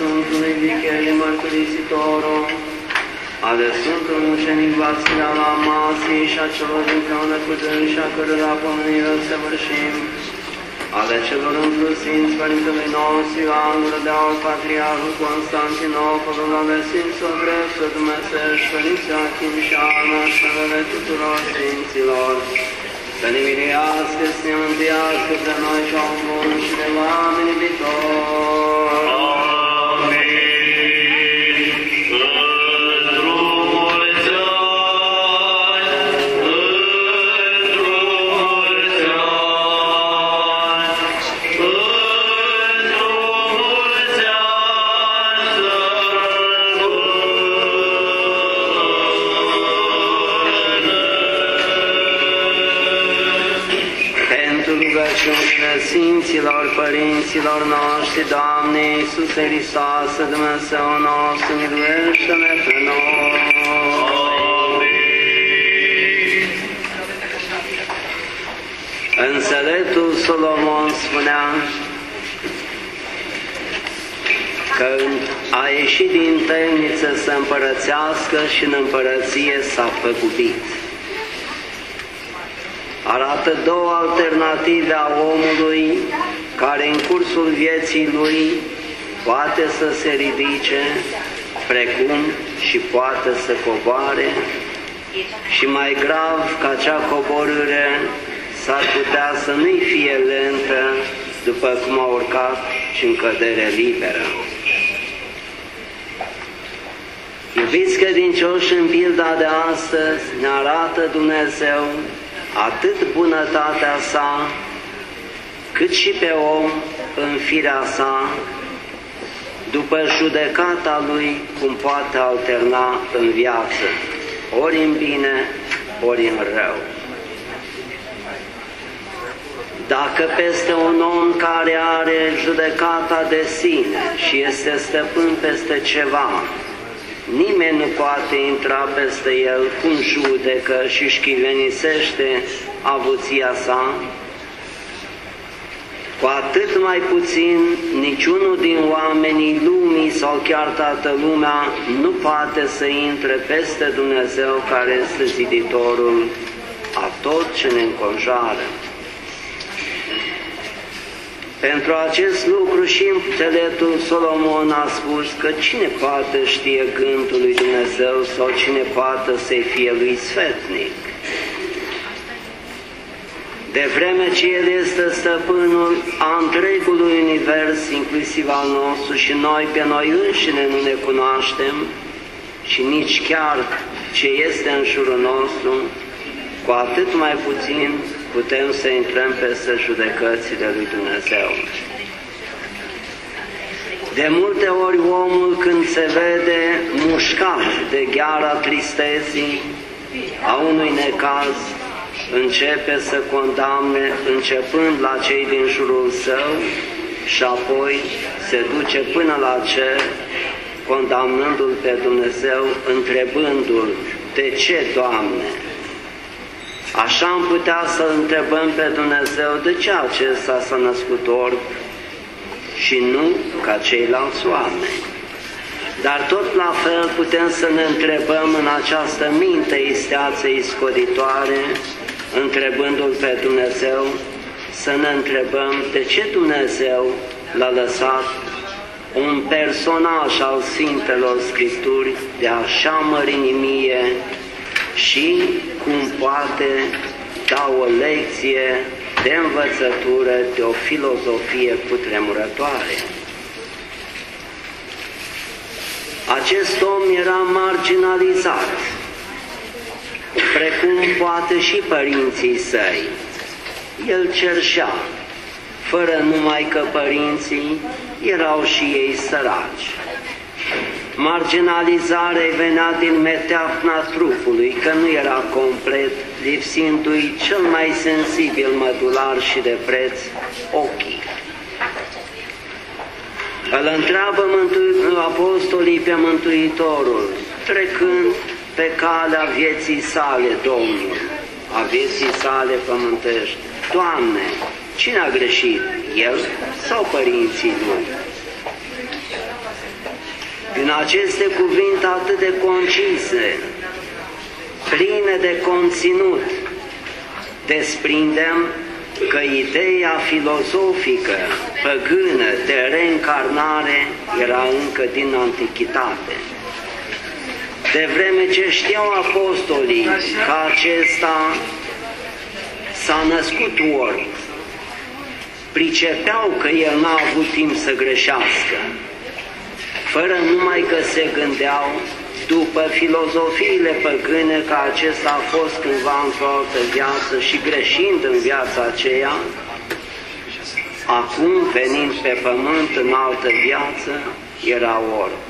Sfântului Vicherii Mărturisitorul, ale Sfântului Mucenic Vasile al Amasiei și a celor împreună cu dâns și a cărora pomenire săvârșim, ale celor împlusinți Părintelui nostru Ioan Grădeaul, Patriarhul Constantinopolul, ale Sfinților Dreptul Dumnezeu și Părinții Achim și Ana și ale tuturor Sfinților, să ne miluiască, să ne mântuiască pe noi și au bun și de oameni viitori. Părinților noștri, Doamne Iisuse Hristoase, Dumnezeu nostru, miluiește-ne pe noi. Înțeleptul Solomon spunea că a ieșit din temniță să împărățească și în împărăție s-a făcutit arată două alternative a omului care în cursul vieții lui poate să se ridice, precum și poate să coboare și mai grav ca acea coborâre s-ar putea să nu-i fie lentă după cum a urcat și în cădere liberă. Iubiți credincioși, în pilda de astăzi ne arată Dumnezeu atât bunătatea sa, cât și pe om în firea sa, după judecata lui, cum poate alterna în viață, ori în bine, ori în rău. Dacă peste un om care are judecata de sine și este stăpân peste ceva, Nimeni nu poate intra peste el cum judecă și șchivenisește avuția sa, cu atât mai puțin niciunul din oamenii lumii sau chiar toată lumea nu poate să intre peste Dumnezeu care este ziditorul a tot ce ne înconjoară. Pentru acest lucru și înțeleptul Solomon a spus că cine poate știe gândul lui Dumnezeu sau cine poate să-i fie lui sfetnic. De vreme ce El este stăpânul a întregului univers, inclusiv al nostru, și noi pe noi înșine nu ne cunoaștem și nici chiar ce este în jurul nostru, cu atât mai puțin putem să intrăm peste judecățile lui Dumnezeu. De multe ori omul când se vede mușcat de gheara tristeții a unui necaz, începe să condamne începând la cei din jurul său și apoi se duce până la cer, condamnându-l pe Dumnezeu, întrebându-l, de ce, Doamne? Așa am putea să întrebăm pe Dumnezeu de ce acesta s-a născut orb și nu ca ceilalți oameni. Dar tot la fel putem să ne întrebăm în această minte isteață iscoditoare, întrebându-L pe Dumnezeu, să ne întrebăm de ce Dumnezeu l-a lăsat un personaj al Sfintelor Scripturi de așa mărinimie și cum poate da o lecție de învățătură, de o filozofie cutremurătoare. Acest om era marginalizat, precum poate și părinții săi. El cerșea fără numai că părinții erau și ei săraci. Marginalizarea venea din meteafna trupului, că nu era complet, lipsindu-i cel mai sensibil mădular și de preț, ochii. Îl întreabă apostolii pe Mântuitorul, trecând pe calea vieții sale, Domnul, a vieții sale pământești. Doamne, cine a greșit, el sau părinții lui? Din aceste cuvinte atât de concise, pline de conținut, desprindem că ideea filozofică păgână de reîncarnare era încă din antichitate. De vreme ce știau apostolii că acesta s-a născut orb, pricepeau că el n-a avut timp să greșească, fără numai că se gândeau după filozofiile păgâne că acesta a fost cândva într-o altă viață și greșind în viața aceea, acum venind pe pământ în altă viață, era orb.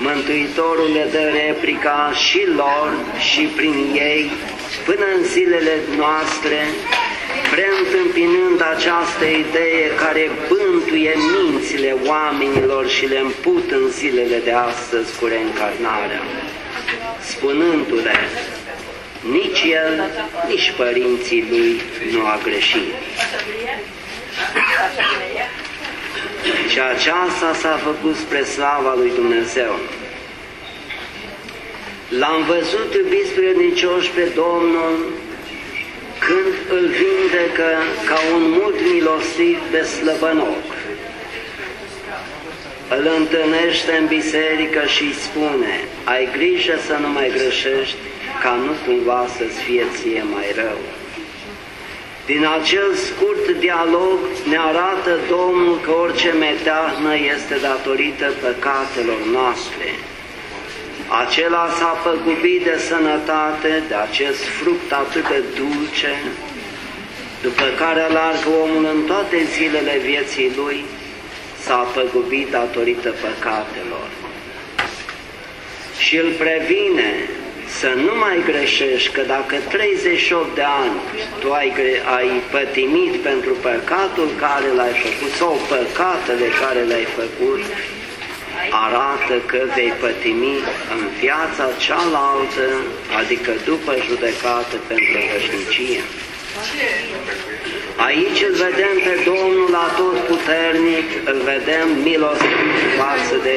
Mântuitorul le dă replica și lor și prin ei până în zilele noastre, preîntâmpinând această idee care bântuie mințile oamenilor și le împut în zilele de astăzi cu reîncarnarea, spunându-le, nici el, nici părinții lui nu a greșit. Și aceasta s-a făcut spre slava lui Dumnezeu. L-am văzut, iubiți priednicioși, pe Domnul când îl vindecă ca un mult milostiv de slăbănoc. Îl întâlnește în biserică și îi spune, ai grijă să nu mai greșești, ca nu cumva să-ți fie ție mai rău. Din acel scurt dialog ne arată Domnul că orice meteahnă este datorită păcatelor noastre. Acela s-a păgubit de sănătate, de acest fruct atât de dulce, după care alargă omul în toate zilele vieții lui, s-a păgubit datorită păcatelor. Și îl previne să nu mai greșești, că dacă 38 de ani tu ai, ai pătimit pentru păcatul care l-ai făcut sau păcatele care le-ai făcut, arată că vei pătimi în viața cealaltă, adică după judecată pentru veșnicie. Aici îl vedem pe Domnul puternic, îl vedem milostiv față de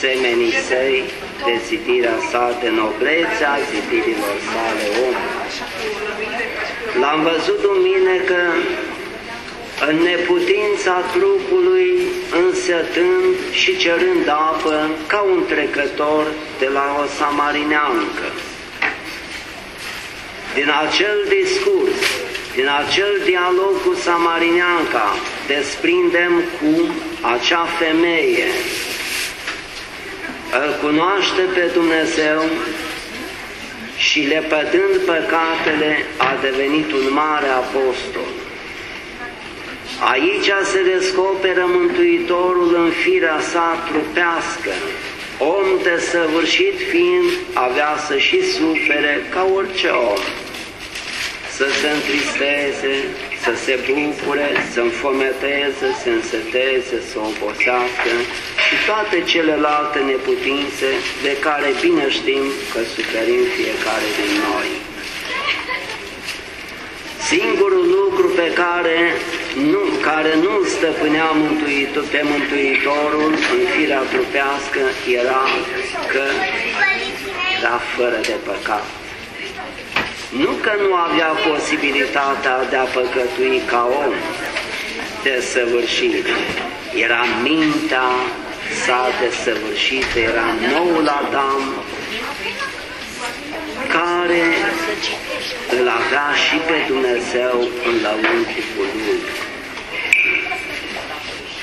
semenii săi, de zidirea sa, de noblețea zidirilor sale om. L-am văzut duminică în neputința trupului, însetând și cerând apă ca un trecător de la o samarineancă. Din acel discurs, din acel dialog cu samarineanca, desprindem cum acea femeie. Îl cunoaște pe Dumnezeu și lepădând păcatele a devenit un mare apostol. Aici se descoperă Mântuitorul în firea sa trupească, om de săvârșit fiind, avea să și sufere ca orice om, să se întristeze, să se bucure, să înfometeze, să înseteze, să obosească și toate celelalte neputințe de care bine știm că suferim fiecare din noi. Singurul lucru pe care nu, care nu stăpânea mântuitor, pe Mântuitorul în firea trupească era că era fără de păcat. Nu că nu avea posibilitatea de a păcătui ca om de săvârșit, era mintea sa de săvârșit, era noul Adam, care îl avea și pe Dumnezeu în lăuntricul lui.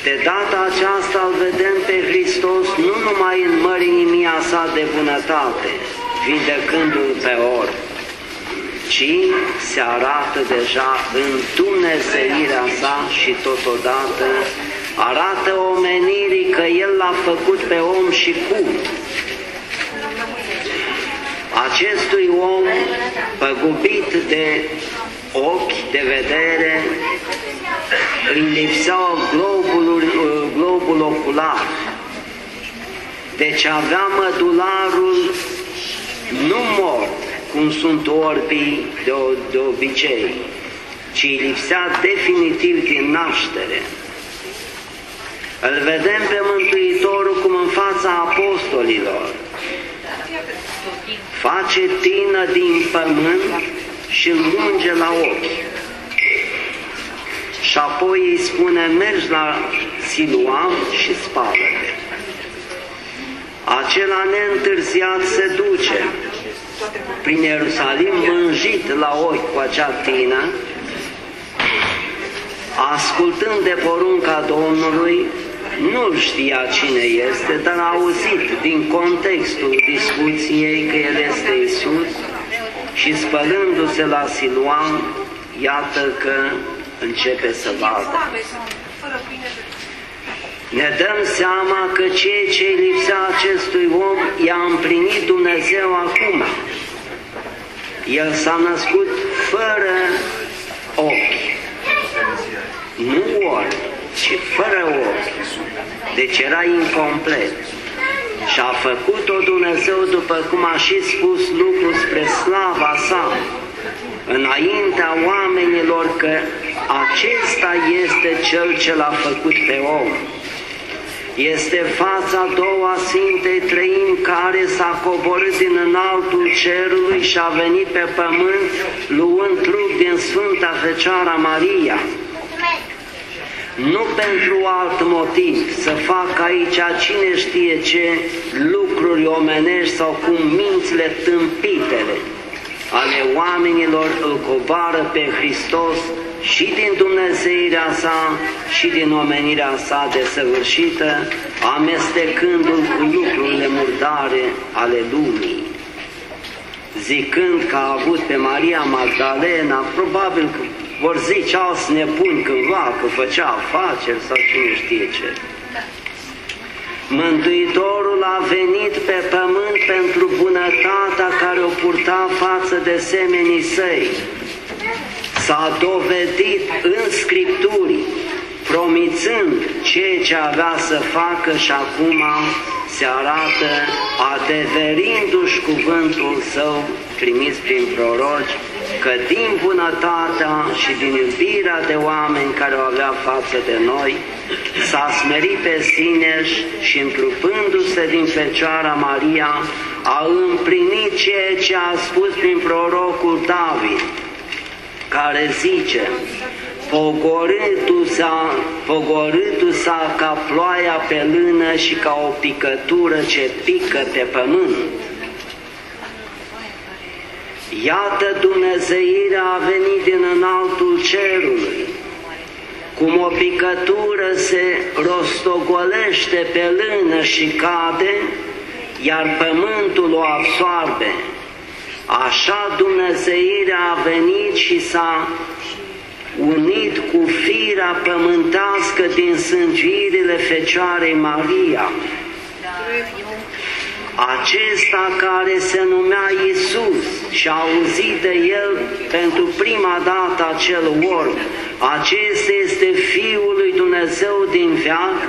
De data aceasta îl vedem pe Hristos nu numai în mărinimia sa de bunătate, vindecându-l pe orb, ci se arată deja în Dumnezeirea sa și totodată arată omenirii că El l-a făcut pe om și cum. Acestui om păgubit de ochi, de vedere, îi lipseau globul, globul ocular. Deci avea mădularul nu mort, cum sunt orbii de, de obicei, ci îi lipsea definitiv din naștere. Îl vedem pe Mântuitorul cum în fața apostolilor face tină din pământ și îl munge la ochi. Și apoi îi spune, mergi la Siluam și spală-te. Acela neîntârziat se duce prin Ierusalim mânjit la ochi cu acea tină, ascultând de porunca Domnului, nu știa cine este, dar a auzit din contextul discuției că El este Isus și spălându-se la Siluan, iată că începe să vadă. Ne dăm seama că ceea ce lipsea acestui om i-a împlinit Dumnezeu acum. El s-a născut fără ochi, nu ori, ci fără ochi. Deci era incomplet. Și a făcut-o Dumnezeu după cum a și spus lucrul spre slava sa, înaintea oamenilor că acesta este Cel ce l-a făcut pe om. Este fața a doua Sfintei Trăim care s-a coborât din înaltul cerului și a venit pe pământ luând trup din Sfânta Fecioara Maria. Nu pentru alt motiv, să fac aici cine știe ce lucruri omenești sau cum mințile tâmpitele. Ale oamenilor îl cobară pe Hristos și din Dumnezeirea sa și din omenirea sa desăvârșită, amestecându-l cu lucrurile murdare ale lumii. Zicând că a avut pe Maria Magdalena, probabil că vor zice alți nebuni cândva că făcea afaceri sau cine știe ce. Mântuitorul a venit pe pământ pentru bunătatea care o purta față de semenii săi. S-a dovedit în Scripturi, promițând ceea ce avea să facă și acum se arată adeverindu-și cuvântul său trimis prin proroci, că din bunătatea și din iubirea de oameni care o avea față de noi, s-a smerit pe sine și întrupându-se din Fecioara Maria, a împlinit ceea ce a spus prin prorocul David, care zice, pogorându-se pogorându ca ploaia pe lână și ca o picătură ce pică pe pământ. Iată Dumnezeirea a venit din înaltul cerului, cum o picătură se rostogolește pe lână și cade, iar pământul o absoarbe. Așa Dumnezeirea a venit și s-a unit cu firea pământească din sângirile Fecioarei Maria. Acesta care se numea Isus și a auzit de el pentru prima dată acel orb, acesta este Fiul lui Dumnezeu din veac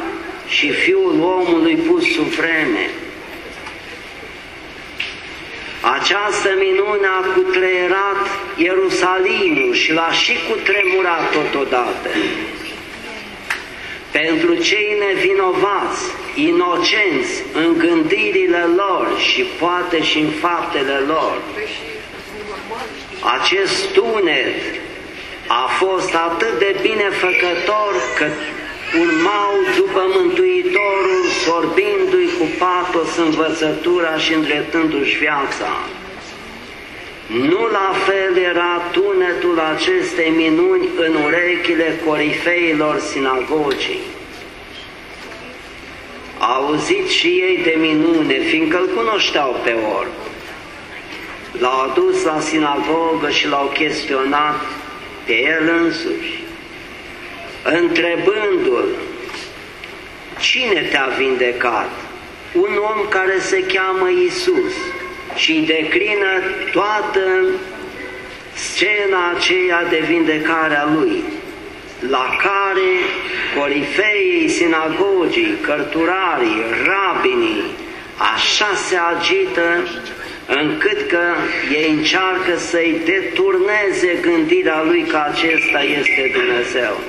și Fiul omului pus sub vreme. Această minune a cutreierat Ierusalimul și l-a și cutremurat totodată. Pentru cei nevinovați, inocenți în gândirile lor și poate și în faptele lor, acest tunet a fost atât de binefăcător că urmau după Mântuitorul, sorbindu-i cu patos învățătura și îndreptându-și viața. Nu la fel era tunetul acestei minuni în urechile corifeilor sinagogii. Au auzit și ei de minune, fiindcă îl cunoșteau pe orb. L-au adus la sinagogă și l-au chestionat pe el însuși, întrebându-l, cine te-a vindecat? Un om care se cheamă Isus și îi declină toată scena aceea de vindecare a lui, la care corifeii sinagogii, cărturarii, rabinii, așa se agită încât că ei încearcă să-i deturneze gândirea lui că acesta este Dumnezeu.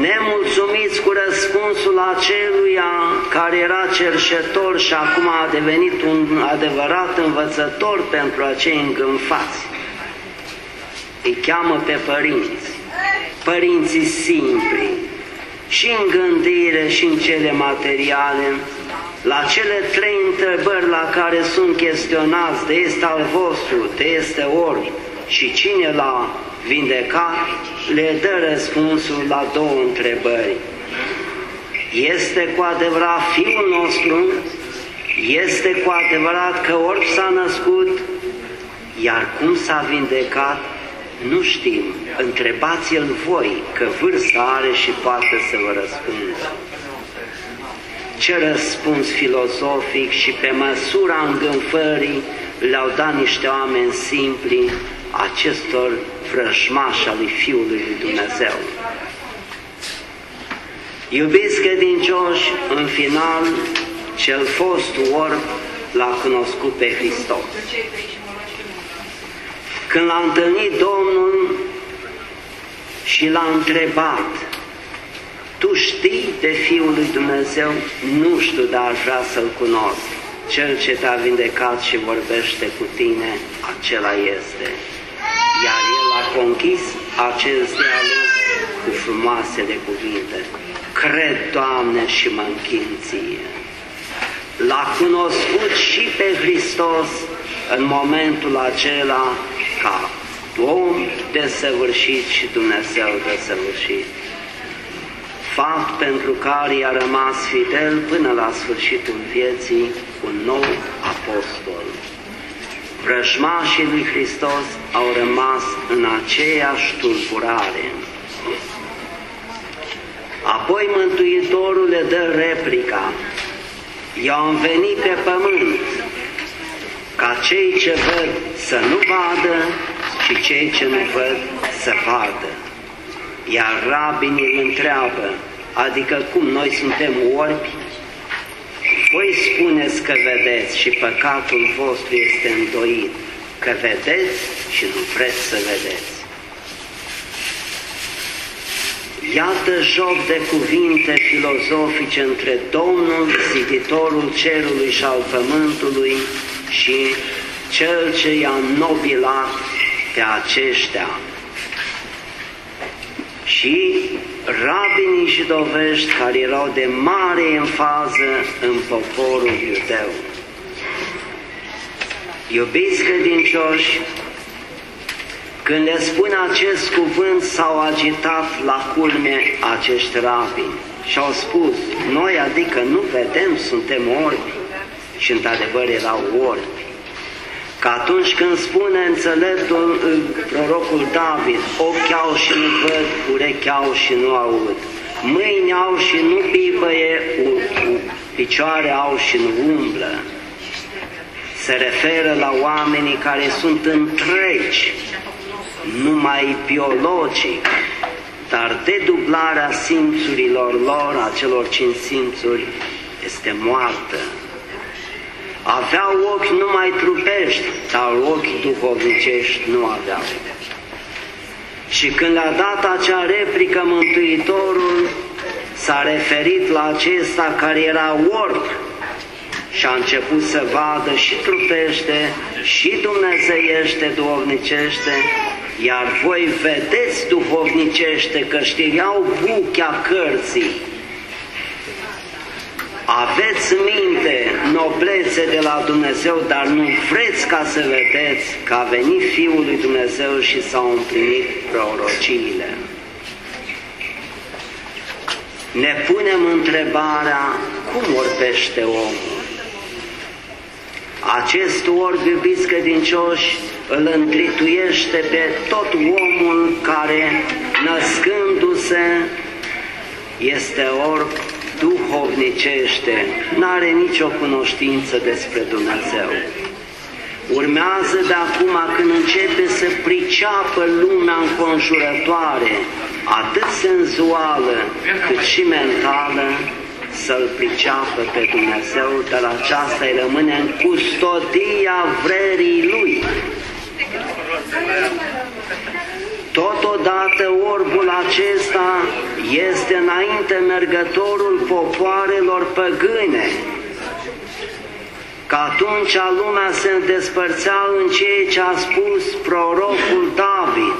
Nemulțumiți cu răspunsul aceluia care era cerșetor și acum a devenit un adevărat învățător pentru acei îngânfați. Îi cheamă pe părinți, părinții simpli, și în gândire și în cele materiale, la cele trei întrebări la care sunt chestionați, de este al vostru, de este orb și cine l-a vindecat, le dă răspunsul la două întrebări. Este cu adevărat Fiul nostru? Este cu adevărat că orb s-a născut? Iar cum s-a vindecat? Nu știm. Întrebați-l voi, că vârsta are și poate să vă răspundă ce răspuns filozofic și pe măsura îngânfării le-au dat niște oameni simpli acestor vrăjmași al lui Fiului lui Dumnezeu. Iubiți credincioși, în final, cel fost orb l-a cunoscut pe Hristos. Când l-a întâlnit Domnul și l-a întrebat, tu știi de Fiul lui Dumnezeu? Nu știu, dar vrea să-L cunosc. Cel ce te-a vindecat și vorbește cu tine, acela este. Iar El a conchis acest dialog cu frumoasele cuvinte. Cred, Doamne, și mă închin ție. L-a cunoscut și pe Hristos în momentul acela ca om desăvârșit și Dumnezeu desăvârșit fapt pentru care i-a rămas fidel până la sfârșitul vieții un nou apostol. Vrăjmașii lui Hristos au rămas în aceeași tulburare. Apoi Mântuitorul le dă replica, Eu am venit pe pământ ca cei ce văd să nu vadă și cei ce nu văd să vadă. Iar rabinii îl întreabă, adică cum noi suntem orbi? Voi spuneți că vedeți și păcatul vostru este îndoit, că vedeți și nu vreți să vedeți. Iată joc de cuvinte filozofice între Domnul, ziditorul cerului și al pământului și cel ce i-a nobilat pe aceștia și rabinii și dovești care erau de mare fază în poporul iudeu. Iubiți credincioși, când le spune acest cuvânt, s-au agitat la culme acești rabini și au spus, noi adică nu vedem, suntem orbi. Și într-adevăr erau orbi că atunci când spune înțeleptul prorocul David, ochi au și nu văd, urechi au și nu aud, mâini au și nu pipăie, picioare au și nu umblă, se referă la oamenii care sunt întregi, numai biologic, dar dedublarea simțurilor lor, a celor cinci simțuri, este moartă aveau ochi numai trupești, dar ochi duhovnicești nu aveau. Și când a dat acea replică Mântuitorul, s-a referit la acesta care era orb și a început să vadă și trupește, și dumnezeiește, duhovnicește, iar voi vedeți duhovnicește că știreau buchea cărții, aveți minte, noblețe de la Dumnezeu, dar nu vreți ca să vedeți că a venit Fiul lui Dumnezeu și s-au împlinit prorociile. Ne punem întrebarea cum orbește omul. Acest orb, iubiți credincioși, îl întrituiește pe tot omul care, născându-se, este orb duhovnicește, n-are nicio cunoștință despre Dumnezeu. Urmează de acum când începe să priceapă lumea înconjurătoare, atât senzuală cât și mentală, să-L priceapă pe Dumnezeu, dar aceasta îi rămâne în custodia vrerii Lui. Totodată orbul acesta este înainte mergătorul popoarelor păgâne, că atunci lumea se despărțea în ceea ce a spus prorocul David,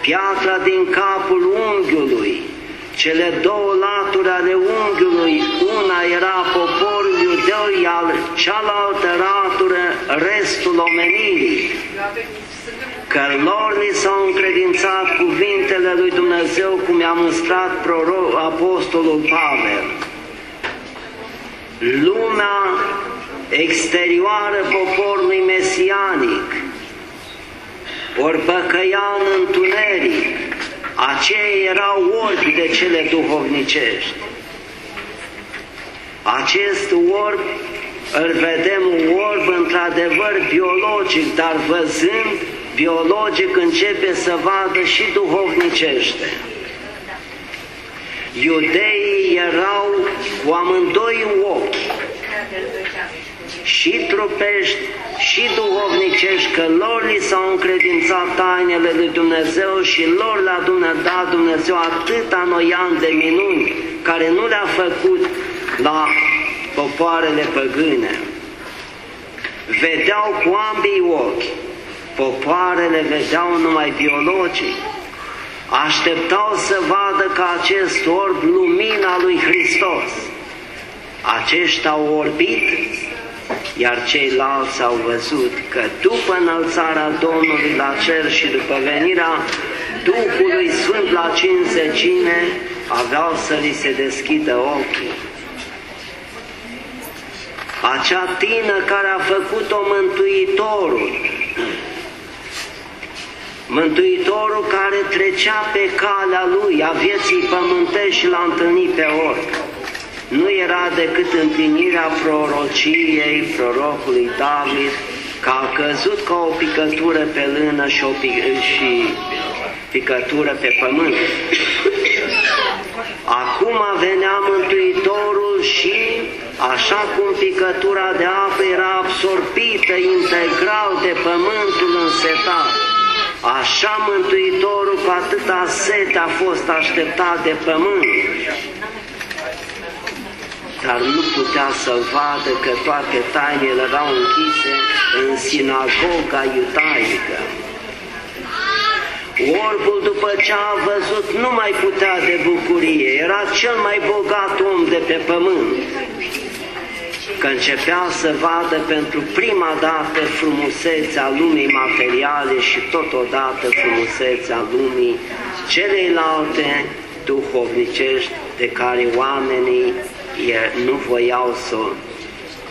piatra din capul unghiului, cele două laturi ale unghiului, una era poporul iudeu, iar cealaltă latură restul omenirii. Că lor li s-au încredințat cuvintele lui Dumnezeu, cum i-a mustrat proroc, apostolul Pavel. Lumea exterioară poporului mesianic, ori păcăia în întuneric, aceia erau orbi de cele duhovnicești. Acest orb îl vedem orb într-adevăr biologic, dar văzând biologic începe să vadă și duhovnicește. Iudeii erau cu amândoi ochi, și trupești și duhovnicești, că lor li s-au încredințat tainele lui Dumnezeu și lor le-a dat Dumnezeu atâta noian de minuni care nu le-a făcut la popoarele păgâne. Vedeau cu ambii ochi, popoarele vedeau numai biologic, așteptau să vadă ca acest orb lumina lui Hristos. Aceștia au orbit iar ceilalți au văzut că după înălțarea Domnului la cer și după venirea Duhului Sfânt la cinzecime, aveau să li se deschidă ochii. Acea tină care a făcut-o Mântuitorul, Mântuitorul care trecea pe calea lui, a vieții pământești și l-a întâlnit pe orb nu era decât împlinirea prorociei prorocului David, că a căzut ca o picătură pe lână și, o pic și picătură pe pământ. Acum venea Mântuitorul și, așa cum picătura de apă era absorbită integral de pământul însetat, așa Mântuitorul cu atâta sete a fost așteptat de pământ. Dar nu putea să-l vadă că toate tainele erau închise în sinagoga iudaică. Orbul, după ce a văzut, nu mai putea de bucurie, era cel mai bogat om de pe pământ, că începea să vadă pentru prima dată frumusețea lumii materiale și totodată frumusețea lumii celeilalte duhovnicești de care oamenii nu voiau să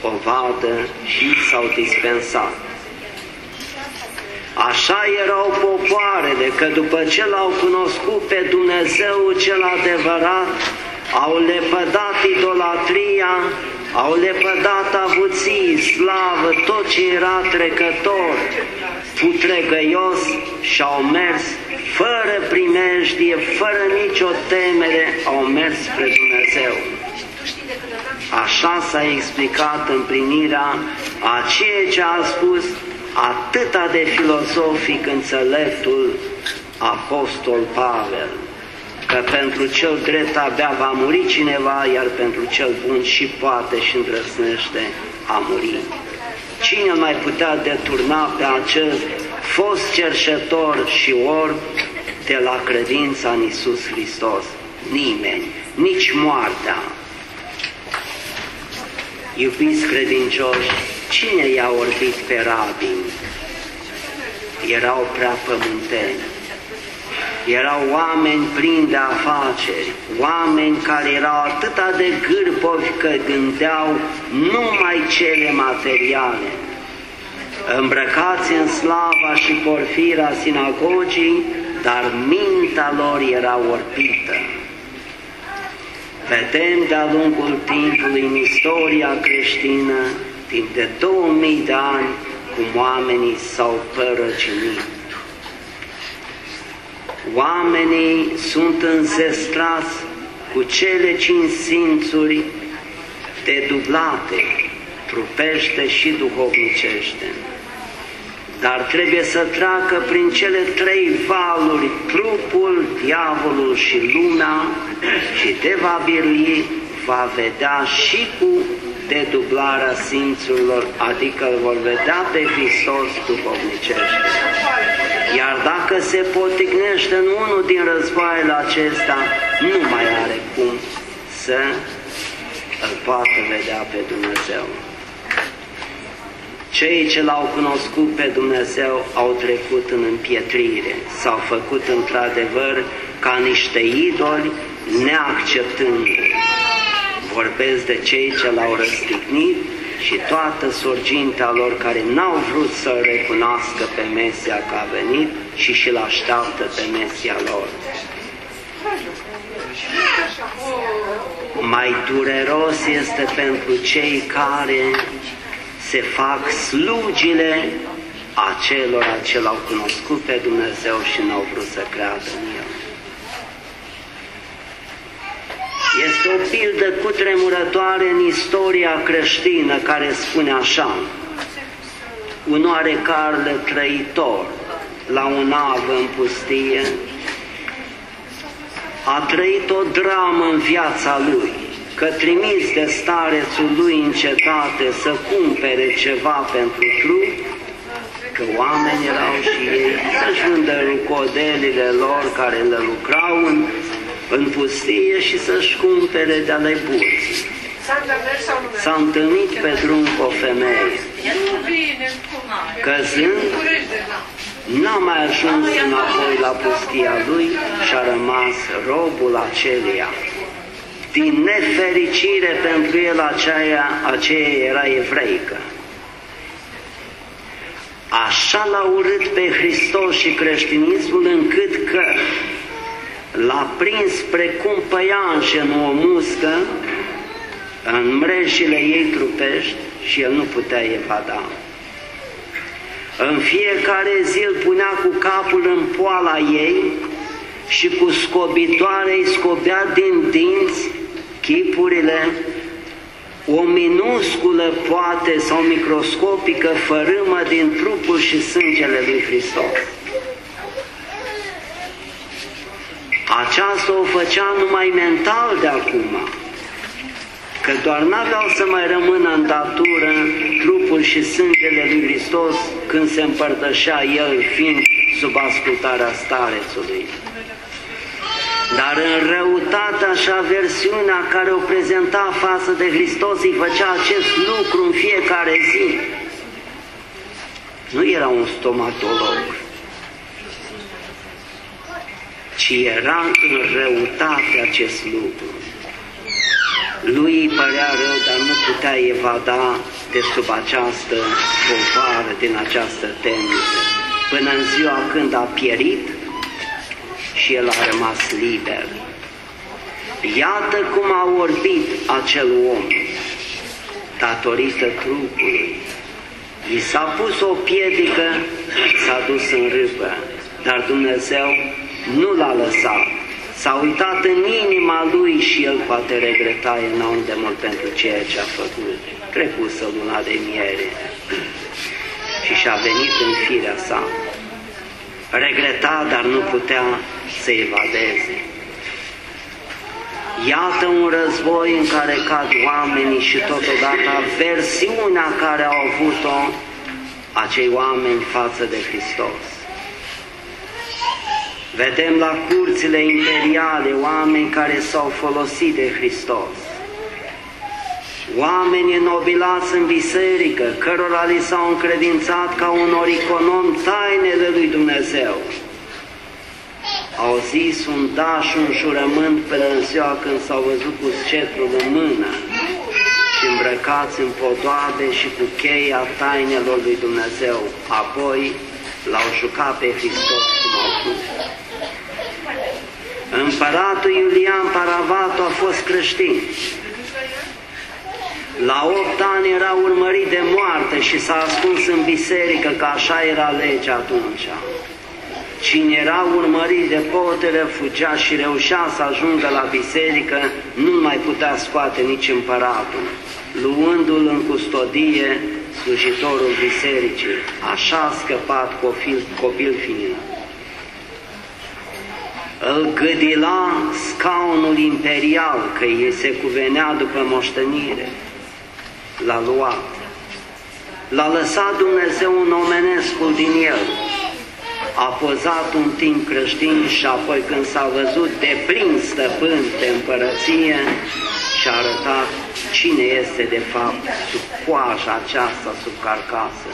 o vadă și s-au dispensat. Așa erau popoarele, că după ce l-au cunoscut pe Dumnezeu cel adevărat, au lepădat idolatria, au lepădat avuții, slavă, tot ce era trecător, putregăios și au mers fără primejdie, fără nicio temere, au mers spre Dumnezeu. Așa s-a explicat împlinirea a ceea ce a spus atâta de filozofic înțeleptul Apostol Pavel, că pentru cel drept abia va muri cineva, iar pentru cel bun și poate și îndrăsnește a muri. Cine mai putea deturna pe acel fost cerșetor și orb de la credința în Isus Hristos? Nimeni, nici moartea, Iubiți credincioși, cine i-a orbit pe rabin? Erau prea pământeni. Erau oameni plini de afaceri, oameni care erau atâta de gârbovi că gândeau numai cele materiale. îmbrăcați în slava și porfira sinagogii, dar mintea lor era orbită. Vedem de-a lungul timpului în istoria creștină, timp de 2000 de ani, cum oamenii s-au părăcinit. Oamenii sunt înzestrați cu cele cinci simțuri dedublate, trupește și duhovnicește. Dar trebuie să treacă prin cele trei valuri, trupul, diavolul și lumea, și de va birui, va vedea și cu dedublarea simțurilor, adică îl vor vedea pe Hristos duhovnicește. Iar dacă se potignește în unul din războaiele acesta, nu mai are cum să îl poată vedea pe Dumnezeu. Cei ce l-au cunoscut pe Dumnezeu au trecut în împietrire, s-au făcut într-adevăr ca niște idoli neacceptând. Vorbesc de cei ce l-au răstignit și toată sorgintea lor care n-au vrut să recunoască pe Mesia că a venit și și-l așteaptă pe Mesia lor. Mai dureros este pentru cei care se fac slugile acelora ce l-au cunoscut pe Dumnezeu și n-au vrut să creadă în El. Este o pildă cutremurătoare în istoria creștină care spune așa, un oarecare trăitor la un av în pustie a trăit o dramă în viața lui, că trimis de starețul lui în cetate să cumpere ceva pentru trup, că oameni erau și ei să-și vândă rucodelile lor care le lucrau în, în pustie și să-și cumpere de ale burții. S-a întâlnit pe drum cu o femeie. Căzând, n-a mai ajuns înapoi la pustia lui și a rămas robul acelia din nefericire pentru el aceea, aceea era evreică. Așa l-a urât pe Hristos și creștinismul încât că l-a prins precum păianșe în o muscă, în mreșile ei trupești și el nu putea evada. În fiecare zi îl punea cu capul în poala ei și cu scobitoare îi scobea din dinți chipurile, o minusculă poate sau microscopică fărâmă din trupul și sângele lui Hristos. Aceasta o făcea numai mental de acum, că doar n-aveau să mai rămână în datură trupul și sângele lui Hristos când se împărtășea El fiind sub ascultarea starețului. Dar în răutatea și aversiunea care o prezenta față de Hristos îi făcea acest lucru în fiecare zi. Nu era un stomatolog, ci era în răutate acest lucru. Lui îi părea rău, dar nu putea evada de sub această povară, din această temniță, până în ziua când a pierit și el a rămas liber. Iată cum a orbit acel om datorită trupului. I s-a pus o piedică, s-a dus în râpă, dar Dumnezeu nu l-a lăsat. S-a uitat în inima lui și el poate regreta enorm de mult pentru ceea ce a făcut. Trecusă luna de miere și și-a venit în firea sa. Regreta, dar nu putea să evadeze. Iată un război în care cad oamenii și totodată versiunea care au avut-o acei oameni față de Hristos. Vedem la curțile imperiale oameni care s-au folosit de Hristos. Oameni nobilați în biserică, cărora li s-au încredințat ca unor econom tainele lui Dumnezeu au zis un daș și un jurământ până în ziua când s-au văzut cu scetrul în mână și în îmbrăcați în podoabe și cu cheia tainelor lui Dumnezeu. Apoi l-au jucat pe Hristos cum au spus. Împăratul Iulian Paravatu a fost creștin. La opt ani era urmărit de moarte și s-a ascuns în biserică, că așa era legea atunci. Cine era urmărit de potere, fugea și reușea să ajungă la biserică, nu mai putea scoate nici împăratul, luându-l în custodie slujitorul bisericii. Așa a scăpat copil, copil fiind. Îl gâdila scaunul imperial, că îi se cuvenea după moștenire. L-a luat. L-a lăsat Dumnezeu un omenescul din el a pozat un timp creștin și apoi când s-a văzut de plin stăpân pe împărăție și-a arătat cine este de fapt sub coaja aceasta, sub carcasă.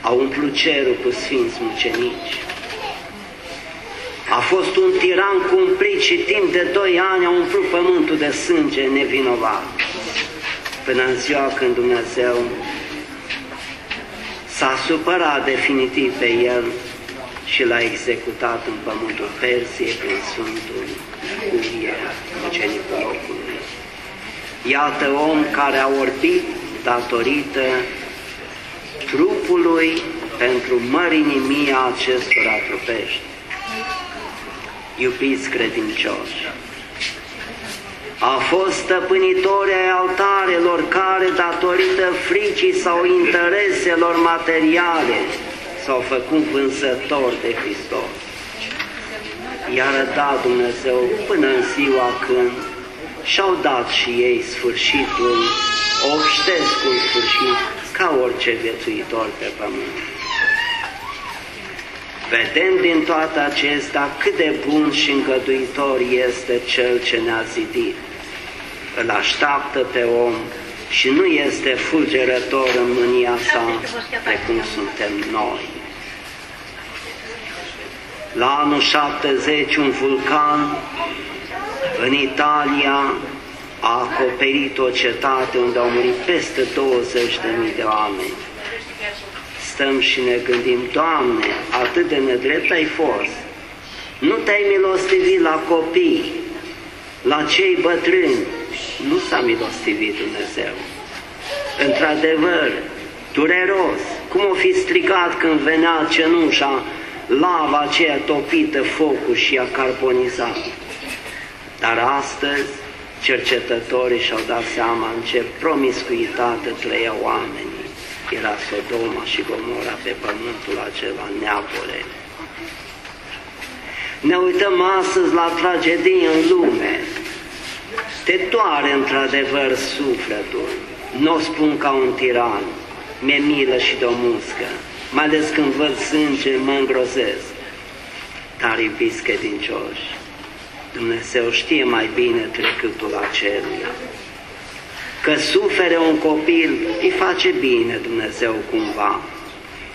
A umplut cerul cu sfinți mucenici. A fost un tiran cumplit și timp de doi ani a umplut pământul de sânge nevinovat. Până în ziua când Dumnezeu s-a supărat definitiv pe el și l-a executat în pământul Persiei prin Sfântul Curie, mucenicul locului. Iată om care a orbit datorită trupului pentru mărinimia acestora trupești. Iubiți credincioși, a fost stăpânitori ai altarelor care, datorită fricii sau intereselor materiale, s-au făcut vânzători de Hristos. Iar da Dumnezeu până în ziua când și-au dat și ei sfârșitul, obștescul sfârșit, ca orice viețuitor pe pământ. Vedem din toate acestea cât de bun și îngăduitor este Cel ce ne-a zidit îl așteaptă pe om și nu este fulgerător în mânia sa precum suntem noi. La anul 70 un vulcan în Italia a acoperit o cetate unde au murit peste 20.000 de oameni. Stăm și ne gândim, Doamne, atât de nedrept ai fost. Nu te-ai milostivit la copii, la cei bătrâni, nu s-a milostivit Dumnezeu. Într-adevăr, dureros, cum o fi strigat când venea cenușa, lava aceea topită, focul și a carbonizat. Dar astăzi, cercetătorii și-au dat seama în ce promiscuitate trăiau oamenii. Era Sodoma și Gomora pe pământul acela, Neapole. Ne uităm astăzi la tragedie în lume, te doare într-adevăr sufletul. Nu o spun ca un tiran, mi-e milă și de o muscă, mai ales când văd sânge, mă îngrozesc. Dar iubiți credincioși, Dumnezeu știe mai bine trecutul aceluia. Că sufere un copil, îi face bine Dumnezeu cumva,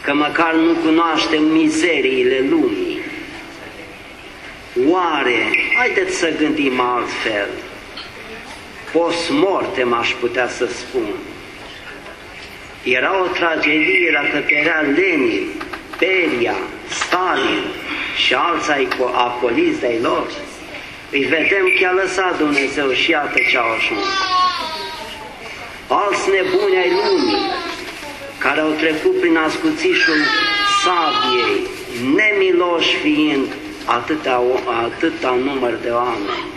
că măcar nu cunoaște mizeriile lumii. Oare, haideți să gândim altfel, post-mortem aș putea să spun. Era o tragedie la căperea Lenin, Beria, Stalin și alții acoliți de lor. Îi vedem că a lăsat Dumnezeu și iată ce au ajuns. Alți nebuni ai lumii, care au trecut prin ascuțișul sabiei, nemiloși fiind atâta, atâta număr de oameni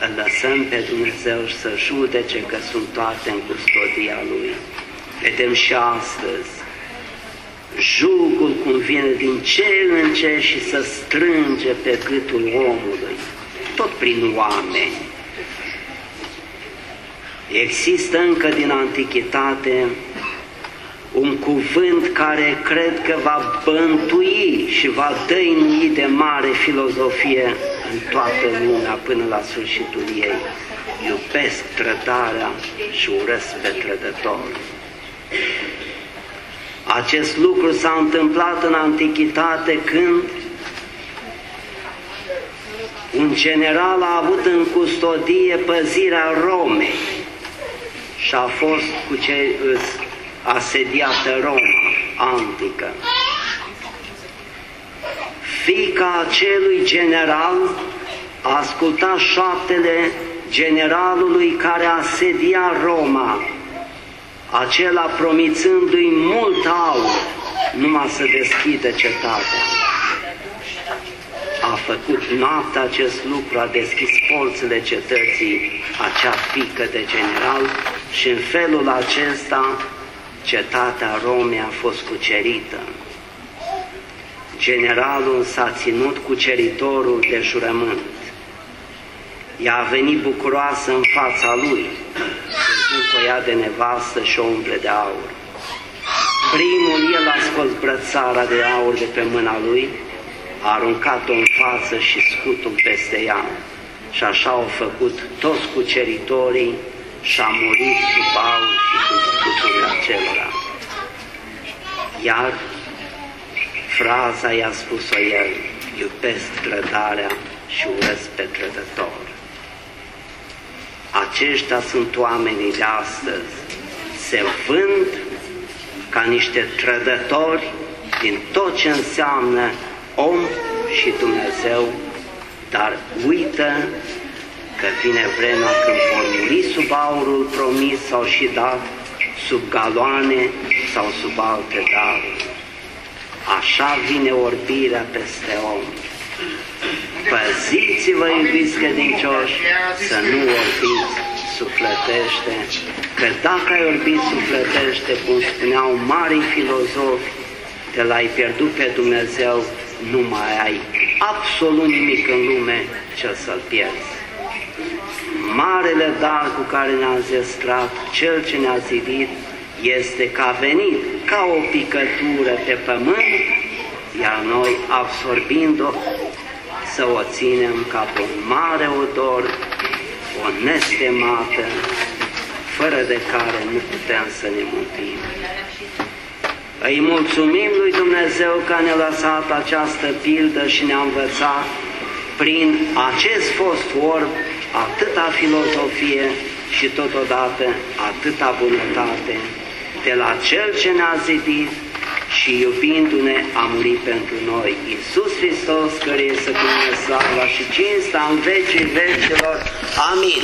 îl lăsăm pe Dumnezeu să judece că sunt toate în custodia Lui. Vedem și astăzi jugul cum vine din ce în ce și să strânge pe gâtul omului, tot prin oameni. Există încă din antichitate un cuvânt care cred că va bântui și va dăinui de mare filozofie în toată lumea până la sfârșitul ei. Iubesc trădarea și urăsc pe trădător. Acest lucru s-a întâmplat în antichitate când un general a avut în custodie păzirea Romei și a fost cu cei asediată Roma antică. Fica acelui general a ascultat șaptele generalului care asedia Roma, acela promițându-i mult aur, numai să deschidă cetatea. A făcut noaptea acest lucru, a deschis porțile cetății, acea fică de general și în felul acesta cetatea Romei a fost cucerită. Generalul s-a ținut cuceritorul de jurământ. Ea a venit bucuroasă în fața lui, văzând cu ea de nevastă și o umple de aur. Primul, el a scos brățara de aur de pe mâna lui, a aruncat-o în față și scutul peste ea. Și așa au făcut toți cuceritorii și a murit sub aur și sub scuturile acelora. Iar fraza i-a spus-o el, iubesc trădarea și urăsc pe trădător. Aceștia sunt oamenii de astăzi. Se vând ca niște trădători din tot ce înseamnă om și Dumnezeu, dar uită că vine vremea când vor muri sub aurul promis sau și dat, sub galoane sau sub alte daruri. Așa vine orbirea peste om. Păziți-vă, iubiți credincioși, să nu orbiți sufletește, că dacă ai orbit sufletește, cum spuneau mari filozofi, te l-ai pierdut pe Dumnezeu, nu mai ai absolut nimic în lume ce să-L pierzi. Marele dar cu care ne-a zestrat Cel ce ne-a zidit este că a venit ca o picătură pe pământ, iar noi, absorbind-o, să o ținem ca pe un mare odor, o nestemată, fără de care nu putem să ne mântuim. Îi mulțumim lui Dumnezeu că ne-a lăsat această pildă și ne-a învățat prin acest fost orb atâta filozofie și totodată atâta bunătate de la Cel ce ne-a zidit și iubindu-ne a murit pentru noi. Iisus Hristos, care este cu slava și cinsta în vecii vecilor. Amin.